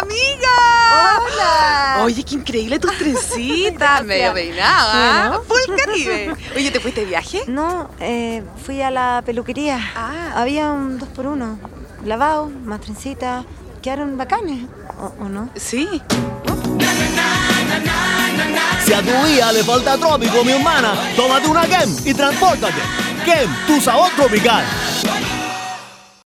¡Amiga! ¡Hola! Oye, qué increíble tus trencitas, medio peinada. ¿ah? Full Caribe. Oye, ¿te fuiste de viaje? No, eh, fui a la peluquería. Ah. Había un dos por uno. Lavado, más trencitas. Quedaron bacanes. ¿O, o no? Sí. Si a tu vida le falta trópico, mi hermana, tómate una Kem y transpórtate. Kem, tu sabor tropical.